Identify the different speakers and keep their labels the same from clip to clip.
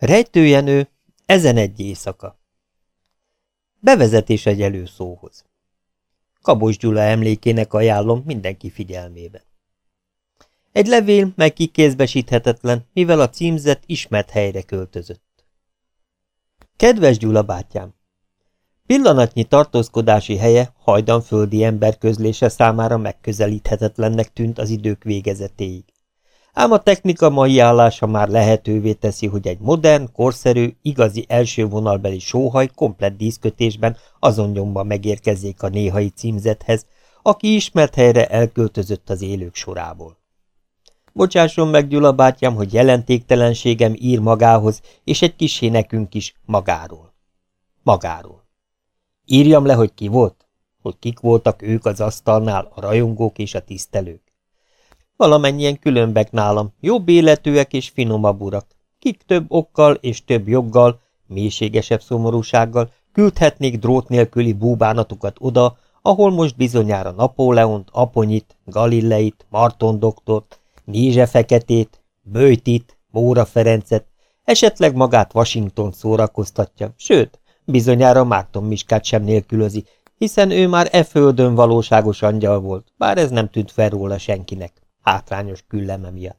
Speaker 1: Rejtőjenő, ezen egy éjszaka. Bevezetés egy előszóhoz. Kabos Gyula emlékének ajánlom mindenki figyelmébe. Egy levél, mely kikézbesíthetetlen, mivel a címzet ismert helyre költözött. Kedves Gyula bátyám! Pillanatnyi tartózkodási helye hajdanföldi ember közlése számára megközelíthetetlennek tűnt az idők végezetéig. Ám a technika mai állása már lehetővé teszi, hogy egy modern, korszerű, igazi első vonalbeli sóhaj komplett díszkötésben azon nyomban megérkezzék a néhai címzethez, aki ismert helyre elköltözött az élők sorából. Bocsásson meg, Gyula bátyám, hogy jelentéktelenségem ír magához, és egy kisé nekünk is magáról. Magáról. Írjam le, hogy ki volt? Hogy kik voltak ők az asztalnál, a rajongók és a tisztelők? Valamennyien különbek nálam, jobb életűek és finomabb urak, kik több okkal és több joggal, mélységesebb szomorúsággal küldhetnék drót nélküli búbánatukat oda, ahol most bizonyára Napóleont, Aponyit, Galilleit, Marton doktort, Nézse Feketét, Böjtit, Móra Ferencet, esetleg magát Washington szórakoztatja, sőt, bizonyára Márton Miskát sem nélkülözi, hiszen ő már e földön valóságos angyal volt, bár ez nem tűnt fel róla senkinek hátrányos külleme miatt.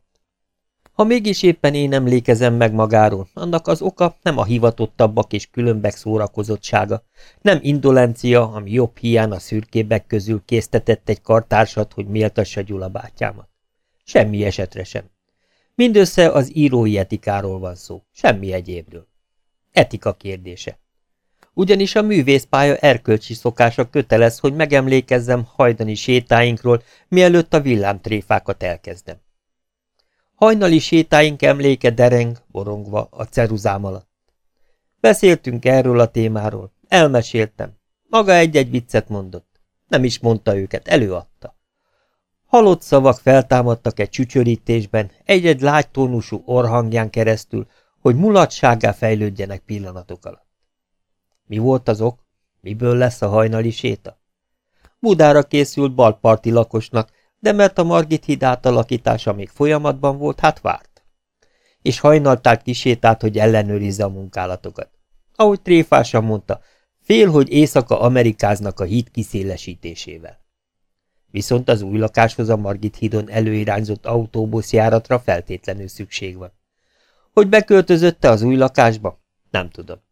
Speaker 1: Ha mégis éppen én emlékezem meg magáról, annak az oka nem a hivatottabbak és különbek szórakozottsága, nem indolencia, ami jobb hián a szürkébek közül késztetett egy kartársat, hogy méltassa Gyula bátyámat. Semmi esetre sem. Mindössze az írói etikáról van szó, semmi egyébről. Etika kérdése. Ugyanis a művészpálya erkölcsi szokása kötelez, hogy megemlékezzem hajdani sétáinkról, mielőtt a villámtréfákat elkezdem. Hajnali sétáink emléke dereng, borongva a ceruzám alatt. Beszéltünk erről a témáról, elmeséltem. Maga egy-egy viccet mondott. Nem is mondta őket, előadta. Halott szavak feltámadtak egy csücsörítésben, egy-egy lágytónusú orhangján keresztül, hogy mulatságá fejlődjenek pillanatok alatt. Mi volt az ok? Miből lesz a hajnali séta? Budára készült balparti lakosnak, de mert a Margit híd átalakítása még folyamatban volt, hát várt. És hajnaltált kisétált, hogy ellenőrizze a munkálatokat. Ahogy tréfásan mondta, fél, hogy éjszaka amerikáznak a híd kiszélesítésével. Viszont az új lakáshoz a Margit hídon előirányzott autóbuszjáratra feltétlenül szükség van. Hogy beköltözötte az új lakásba? Nem tudom.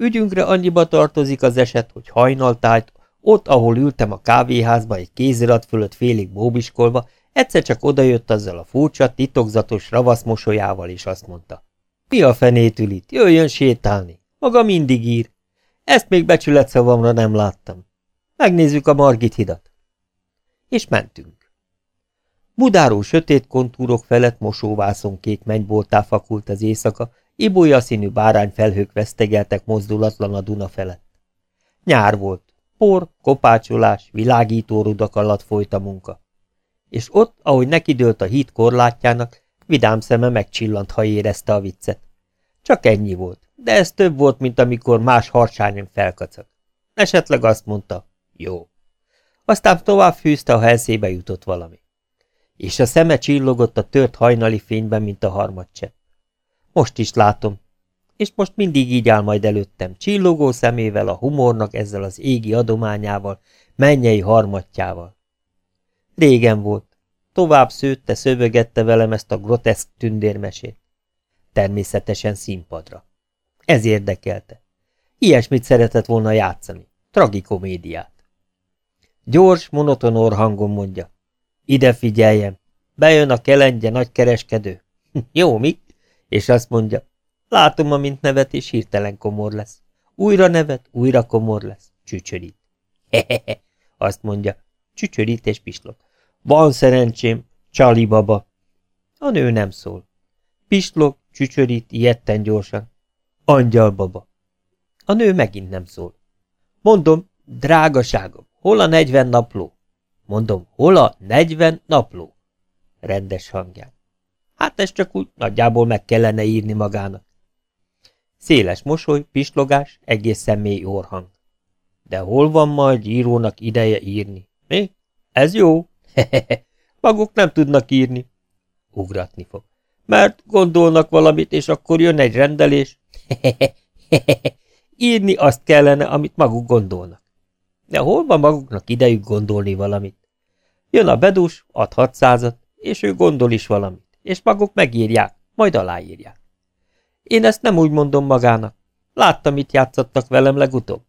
Speaker 1: Ügyünkre annyiba tartozik az eset, hogy hajnaltájt, ott, ahol ültem a kávéházba egy kézirat fölött félig bóbiskolva, egyszer csak odajött azzal a furcsa, titokzatos ravasz mosolyával, és azt mondta. Mi a fenét ül itt? Jöjjön sétálni. Maga mindig ír. Ezt még becsületszavamra nem láttam. Megnézzük a Margit hidat. És mentünk. Budáró sötét kontúrok felett mosóvászon kék mennyboltá fakult az éjszaka, Ibolya színű bárányfelhők vesztegeltek mozdulatlan a Duna felett. Nyár volt. Por, kopácsolás, világító rudak alatt folyt a munka. És ott, ahogy nekidőlt a híd korlátjának, vidám szeme megcsillant, ha érezte a viccet. Csak ennyi volt, de ez több volt, mint amikor más harsányon felkacag. Esetleg azt mondta, jó. Aztán tovább fűzte, ha eszébe jutott valami. És a szeme csillogott a tört hajnali fényben, mint a harmadcsepp. Most is látom. És most mindig így áll majd előttem, csillogó szemével, a humornak ezzel az égi adományával, mennyei harmatjával. Régen volt. Tovább szőtte, szövögette velem ezt a groteszk tündérmesét. Természetesen színpadra. Ez érdekelte. Ilyesmit szeretett volna játszani. Tragikomédiát. Gyors, monoton orhangon mondja. Ide figyeljem. Bejön a kelendje nagykereskedő. Jó, mi? És azt mondja, látom, amint nevet, és hirtelen komor lesz. Újra nevet, újra komor lesz. Csücsörít. Hehehe, azt mondja, csücsörít és pislog. Van szerencsém, Csali baba. A nő nem szól. Pislog, csücsörít, ilyetten gyorsan. Angyal baba. A nő megint nem szól. Mondom, drágaságom, hol a negyven napló? Mondom, hol a negyven napló? Rendes hangján. Hát ezt csak úgy nagyjából meg kellene írni magának. Széles mosoly, pislogás, egészen mély orhang. De hol van majd írónak ideje írni? Mi? Ez jó? Maguk nem tudnak írni. Ugratni fog. Mert gondolnak valamit, és akkor jön egy rendelés. Írni azt kellene, amit maguk gondolnak. De hol van maguknak idejük gondolni valamit? Jön a bedús, ad hatszázat, és ő gondol is valamit, és maguk megírják, majd aláírják. Én ezt nem úgy mondom magának. Láttam, mit játszottak velem legutóbb.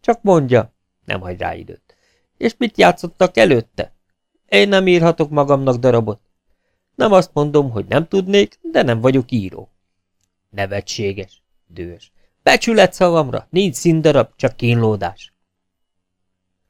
Speaker 1: Csak mondja, nem hagy rá időt. És mit játszottak előtte? Én nem írhatok magamnak darabot. Nem azt mondom, hogy nem tudnék, de nem vagyok író. Nevetséges, dős. Becsület szavamra, nincs színdarab, csak kínlódás.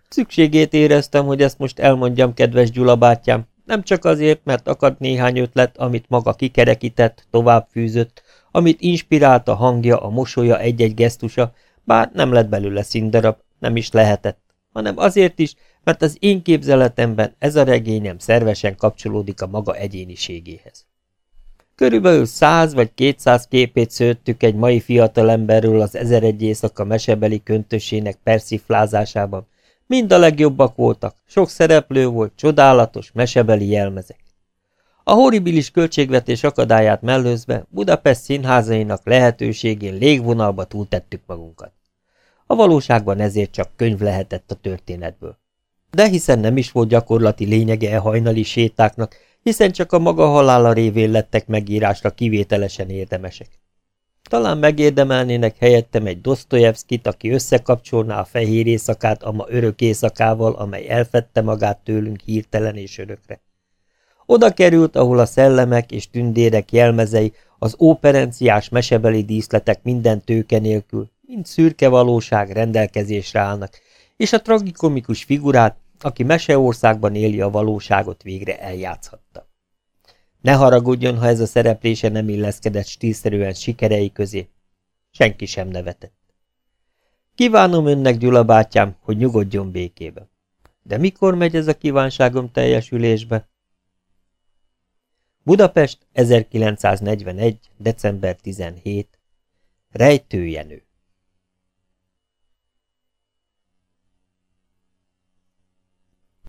Speaker 1: Szükségét éreztem, hogy ezt most elmondjam, kedves Gyula bátyám, nem csak azért, mert akad néhány ötlet, amit maga kikerekített, továbbfűzött, amit inspirált a hangja, a mosolya, egy-egy gesztusa, bár nem lett belőle színdarab, nem is lehetett, hanem azért is, mert az én képzeletemben ez a regényem szervesen kapcsolódik a maga egyéniségéhez. Körülbelül száz vagy kétszáz képét szőttük egy mai fiatalemberről az ezeregy éjszaka mesebeli köntösének persiflázásában. Mind a legjobbak voltak, sok szereplő volt, csodálatos, mesebeli jelmezek. A horribilis költségvetés akadályát mellőzve Budapest színházainak lehetőségén légvonalba túltettük magunkat. A valóságban ezért csak könyv lehetett a történetből. De hiszen nem is volt gyakorlati lényege e hajnali sétáknak, hiszen csak a maga halála révén lettek megírásra kivételesen érdemesek. Talán megérdemelnének helyettem egy Dostoyevskit, aki összekapcsolná a fehér éjszakát a ma örök éjszakával, amely elfette magát tőlünk hirtelen és örökre. Oda került, ahol a szellemek és tündérek jelmezei, az óperenciás mesebeli díszletek minden tőke nélkül, mint szürke valóság rendelkezésre állnak, és a tragikomikus figurát, aki meseországban éli a valóságot végre eljátszhatta. Ne haragudjon, ha ez a szereplése nem illeszkedett stílszerűen sikerei közé. Senki sem nevetett. Kívánom önnek, Gyula bátyám, hogy nyugodjon békébe. De mikor megy ez a kívánságom teljesülésbe? Budapest, 1941. december 17. Rejtőjenő